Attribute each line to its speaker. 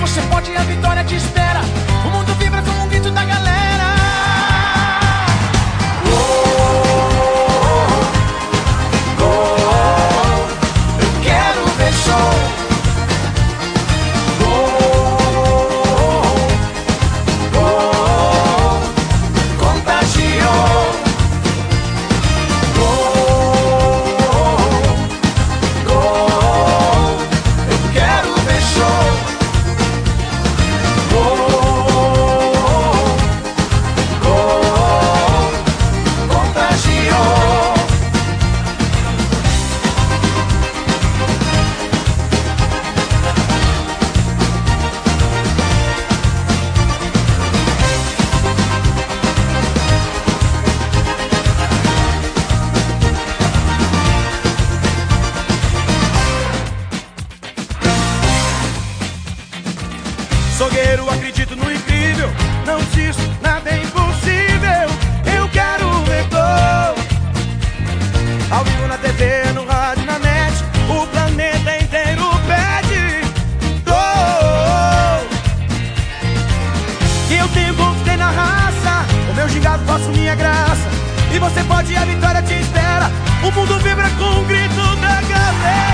Speaker 1: Você pode, a vitória te espera.
Speaker 2: Não desisto, nada é impossível. Eu quero ver gol. Ao vivo na TV, no rádio, na net. O planeta inteiro pede gol. Que eu tenho conquistei na raça. O meu gingado faço minha graça. E você pode, a vitória te espera. O mundo vibra com o grito da galera.